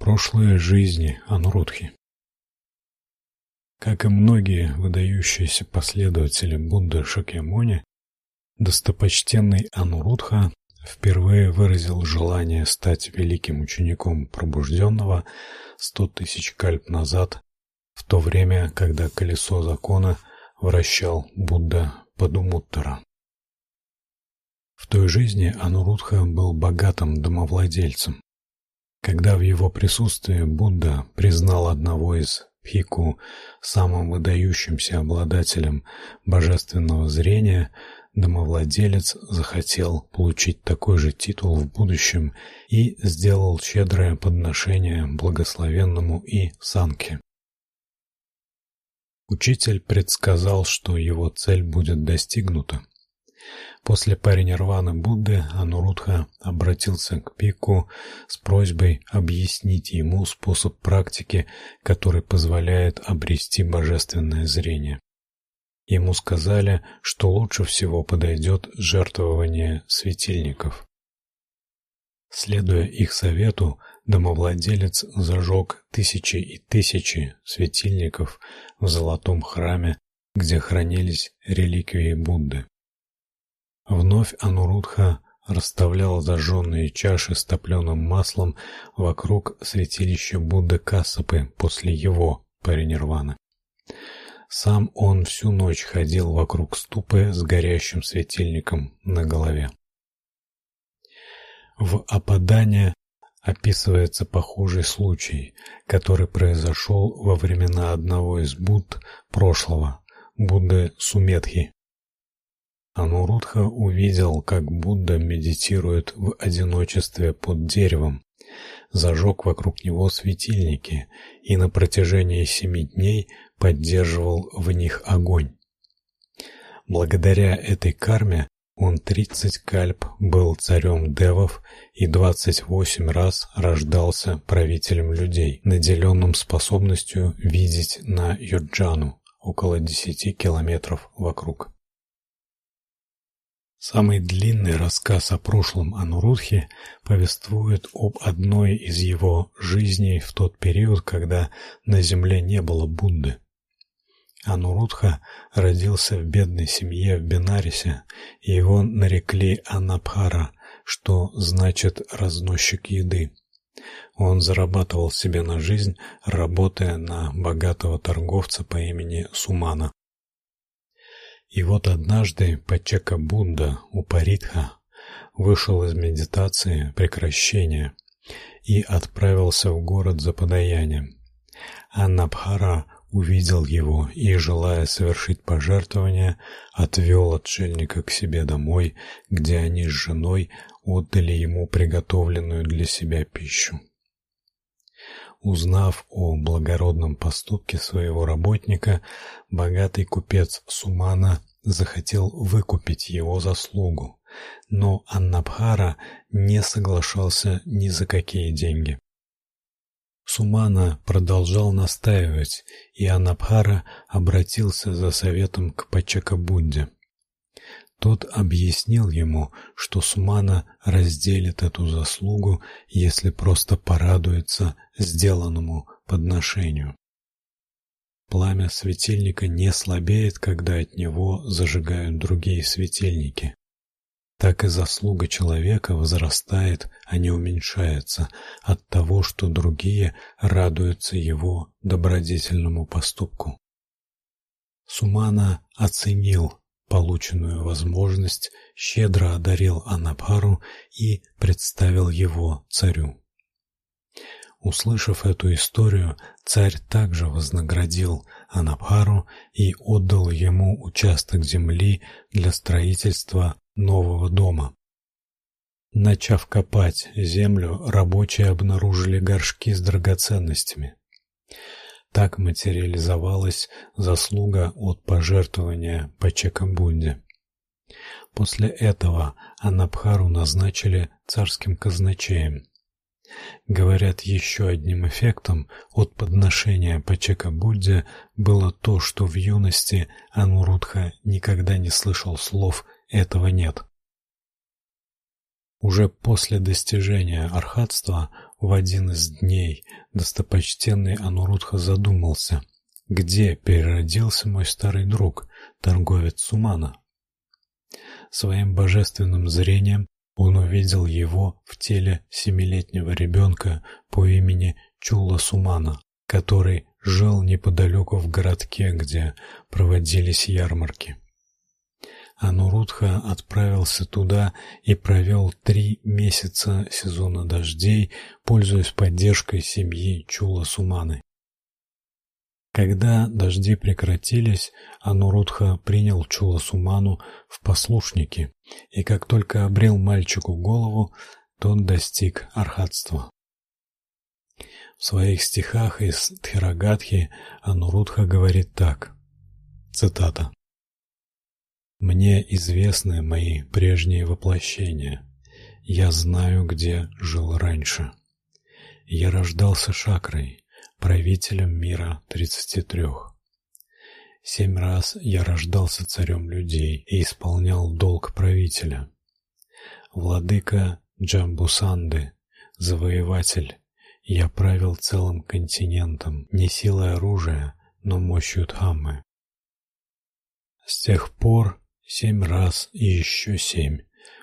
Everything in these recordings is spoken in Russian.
Прошлые жизни Анурудхи. Как и многие выдающиеся последователи Будды Шакьямуни, достопочтенный Анурудха впервые выразил желание стать великим учеником пробужденного сто тысяч кальп назад, в то время, когда колесо закона вращал Будда Падумуттара. В той жизни Анурудха был богатым домовладельцем, когда в его присутствии Будда признал одного из Пику самым выдающимся обладателем божественного зрения, домовладелец захотел получить такой же титул в будущем и сделал щедрое подношение благословенному и Санке. Учитель предсказал, что его цель будет достигнута. После паринирваны Будды Анурудха обратился к Пику с просьбой объяснить ему способ практики, который позволяет обрести божественное зрение. Ему сказали, что лучше всего подойдет жертвование светильников. Следуя их совету, домовладелец зажег тысячи и тысячи светильников в золотом храме, где хранились реликвии Будды. Вновь Анурудха расставлял зажженные чаши с топленым маслом вокруг святилища Будды Кассапы после его паринирваны. Сам он всю ночь ходил вокруг ступы с горящим светильником на голове. В Ападане описывается похожий случай, который произошел во времена одного из Будд прошлого, Будды Суметхи. Анурудха увидел, как Будда медитирует в одиночестве под деревом, зажег вокруг него светильники и на протяжении семи дней поддерживал в них огонь. Благодаря этой карме он тридцать кальп был царем девов и двадцать восемь раз рождался правителем людей, наделенным способностью видеть на Йоджану около десяти километров вокруг. Самый длинный рассказ о прошлом Анурудхи повествует об одной из его жизней в тот период, когда на земле не было Будды. Анурудха родился в бедной семье в Бенарисе, и его нарекли Анабхара, что значит разносчик еды. Он зарабатывал себе на жизнь, работая на богатого торговца по имени Сумана. И вот однажды Будда у Паритха вышел из медитации прекращения и отправился в город за подаянием. Аннабхара увидел его и, желая совершить пожертвование, отвел отшельника к себе домой, где они с женой отдали ему приготовленную для себя пищу. Узнав о благородном поступке своего работника, богатый купец Сумана захотел выкупить его заслугу, но Аннабхара не соглашался ни за какие деньги. Сумана продолжал настаивать, и Аннабхара обратился за советом к Пачакабунде. Тот объяснил ему, что Сумана разделит эту заслугу, если просто порадуется сделанному подношению. Пламя светильника не слабеет, когда от него зажигают другие светильники. Так и заслуга человека возрастает, а не уменьшается от того, что другие радуются его добродетельному поступку. Сумана оценил полученную возможность, щедро одарил Анапару и представил его царю. Услышав эту историю, царь также вознаградил Анапару и отдал ему участок земли для строительства нового дома. Начав копать землю, рабочие обнаружили горшки с драгоценностями. Так материализовалась заслуга от пожертвования по Чекамбунде. После этого Анабхару назначили царским казначеем. Говорят, еще одним эффектом от подношения по Чекабудде было то, что в юности Анурудха никогда не слышал слов «этого нет». Уже после достижения архатства в один из дней достопочтенный Анурудха задумался, где переродился мой старый друг, торговец Сумана. Своим божественным зрением он увидел его в теле семилетнего ребенка по имени Чула Сумана, который жил неподалеку в городке, где проводились ярмарки. Анурудха отправился туда и провел три месяца сезона дождей, пользуясь поддержкой семьи Чула Суманы. Когда дожди прекратились, Анурудха принял Чула Суману в послушники, и как только обрел мальчику голову, тот достиг архатства. В своих стихах из Тхирагатхи Анурудха говорит так: цитата: Мне известны мои прежние воплощения. Я знаю, где жил раньше. Я рождался шакрой, правителем мира тридцати трех. Семь раз я рождался царем людей и исполнял долг правителя. Владыка Джамбусанды, завоеватель, я правил целым континентом не силой оружия, но мощью Дхаммы. С тех пор семь раз и еще семь,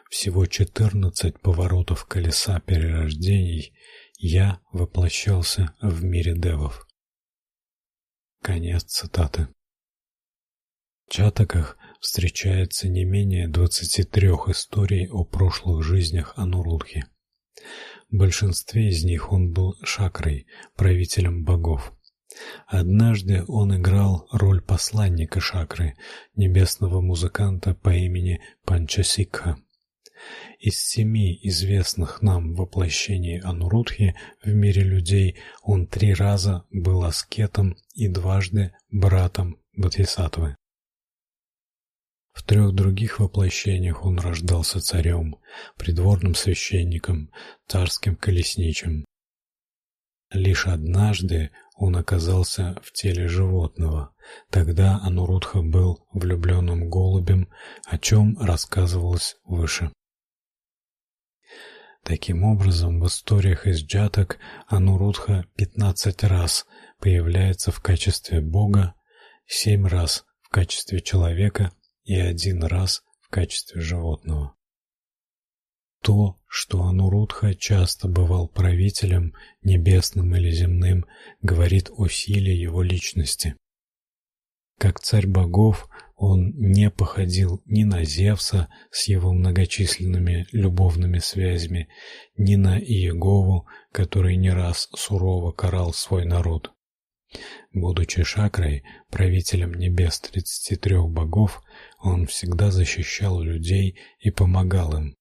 всего четырнадцать поворотов колеса перерождений я воплощался в мире девов. Конец цитаты. В Чатаках встречается не менее двадцати трех историй о прошлых жизнях Анурудхи. В большинстве из них он был шакрой, правителем богов. Однажды он играл роль посланника шакры, небесного музыканта по имени Панчасикха. Из семи известных нам воплощений Анурудхи в мире людей он три раза был аскетом и дважды братом Бодхисаттвы. В трех других воплощениях он рождался царем, придворным священником, царским колесничим. Лишь однажды он оказался в теле животного. Тогда Анурудха был влюбленным голубем, о чем рассказывалось выше. Таким образом, в историях из Джатак Анурудха 15 раз появляется в качестве бога, семь раз в качестве человека и один раз в качестве животного. То, что Анурудха часто бывал правителем небесным или земным, говорит о силе его личности. Как царь богов, он не походил ни на Зевса с его многочисленными любовными связями, ни на Иегову, который не раз сурово карал свой народ. Будучи шакрой, правителем небес тридцати трех богов, он всегда защищал людей и помогал им.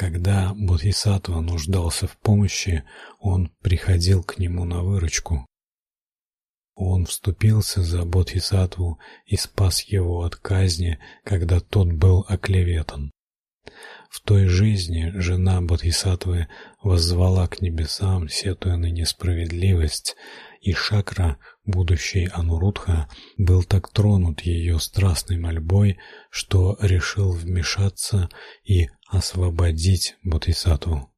Когда Бодхисаттва нуждался в помощи, он приходил к нему на выручку. Он вступился за Бодхисаттву и спас его от казни, когда тот был оклеветан. В той жизни жена Бодхисаттвы воззвала к небесам, сетуя на несправедливость, и Шакра, будущий Анурудха, был так тронут ее страстной мольбой, что решил вмешаться и освободить Бодхисаттву.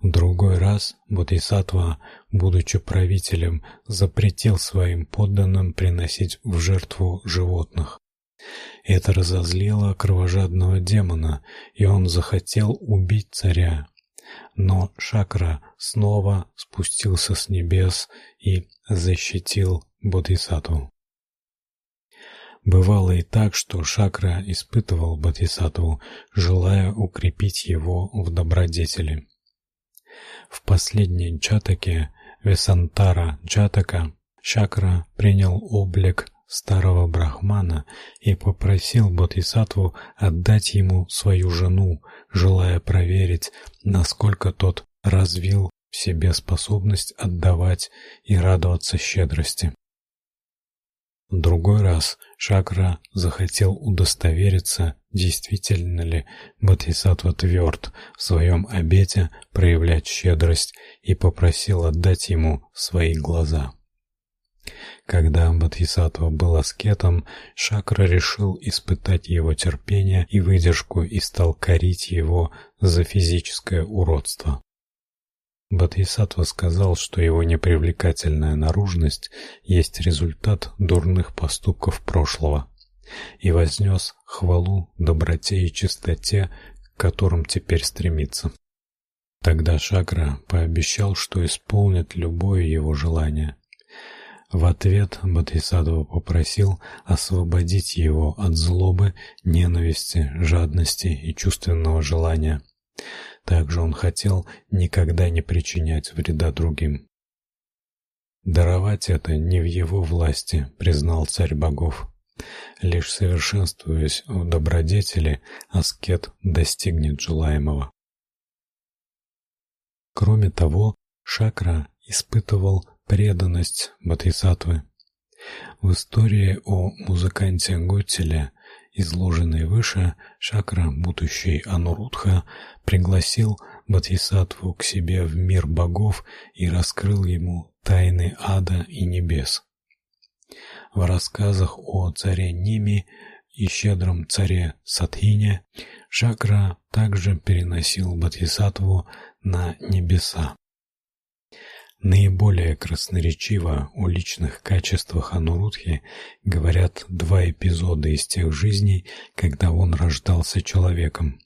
В другой раз Бодхисаттва, будучи правителем, запретил своим подданным приносить в жертву животных. Это разозлило кровожадного демона, и он захотел убить царя. Но Шакра снова спустился с небес и защитил Бодхисаттву. Бывало и так, что Шакра испытывал Бодхисаттву, желая укрепить его в добродетели. В последней джатаке Весантара джатака Шакра принял облик старого брахмана и попросил Бодхисаттву отдать ему свою жену, желая проверить, насколько тот развил в себе способность отдавать и радоваться щедрости. В другой раз Шакра захотел удостовериться, действительно ли Бодхисаттва тверд в своем обете проявлять щедрость и попросил отдать ему свои глаза. Когда Бодхисаттва был аскетом, Шакра решил испытать его терпение и выдержку и стал корить его за физическое уродство. Бодхисаттва сказал, что его непривлекательная наружность есть результат дурных поступков прошлого, и вознес хвалу доброте и чистоте, к которым теперь стремится. Тогда Шакра пообещал, что исполнит любое его желание. В ответ Бодхисаттва попросил освободить его от злобы, ненависти, жадности и чувственного желания. Также он хотел никогда не причинять вреда другим. Даровать это не в его власти, признал царь богов. Лишь совершенствуясь в добродетели, аскет достигнет желаемого. Кроме того, Шакра испытывал преданность Бодхисаттвы. В истории о музыканте Готеле изложенной выше, Шакра, будущий Анурудха, пригласил Бодхисаттву к себе в мир богов и раскрыл ему тайны ада и небес. В рассказах о царе Ними и щедром царе Сатхине Шакра также переносил Бодхисаттву на небеса. Наиболее красноречиво о личных качествах Анурудхи говорят два эпизода из тех жизней, когда он рождался человеком.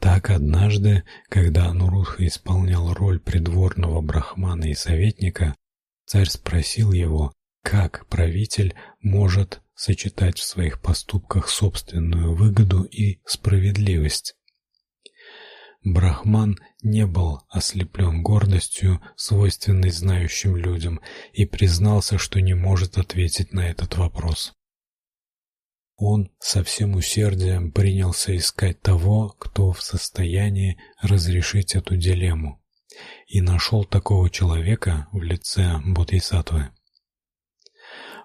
Так однажды, когда Анурудха исполнял роль придворного брахмана и советника, царь спросил его, как правитель может сочетать в своих поступках собственную выгоду и справедливость. Брахман не был ослеплен гордостью, свойственной знающим людям, и признался, что не может ответить на этот вопрос. Он со всем усердием принялся искать того, кто в состоянии разрешить эту дилемму, и нашел такого человека в лице Бодхисаттвы.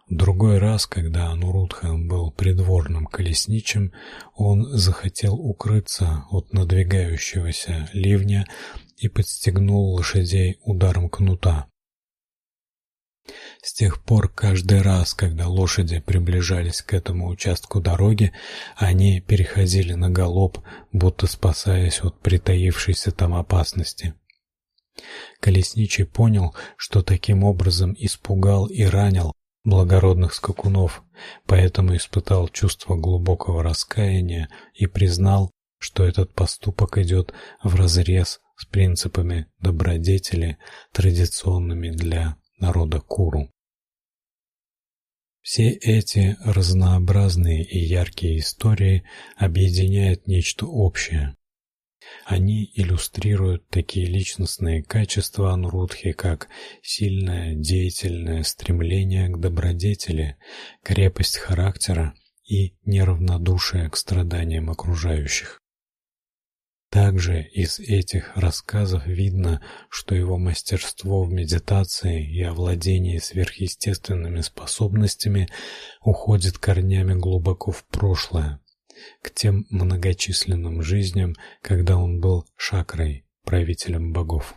Другой раз, когда Анурудха был придворным колесничим, он захотел укрыться от надвигающегося ливня и подстегнул лошадей ударом кнута. С тех пор каждый раз, когда лошади приближались к этому участку дороги, они переходили на галоп, будто спасаясь от притаившейся там опасности. Колесничий понял, что таким образом испугал и ранил благородных скакунов, поэтому испытал чувство глубокого раскаяния и признал, что этот поступок идет вразрез с принципами добродетели, традиционными для народа Куру. Все эти разнообразные и яркие истории объединяют нечто общее. Они иллюстрируют такие личностные качества Анурудхи, как сильное деятельное стремление к добродетели, крепость характера и неравнодушие к страданиям окружающих. Также из этих рассказов видно, что его мастерство в медитации и овладении сверхъестественными способностями уходит корнями глубоко в прошлое, к тем многочисленным жизням, когда он был шакрой, правителем богов.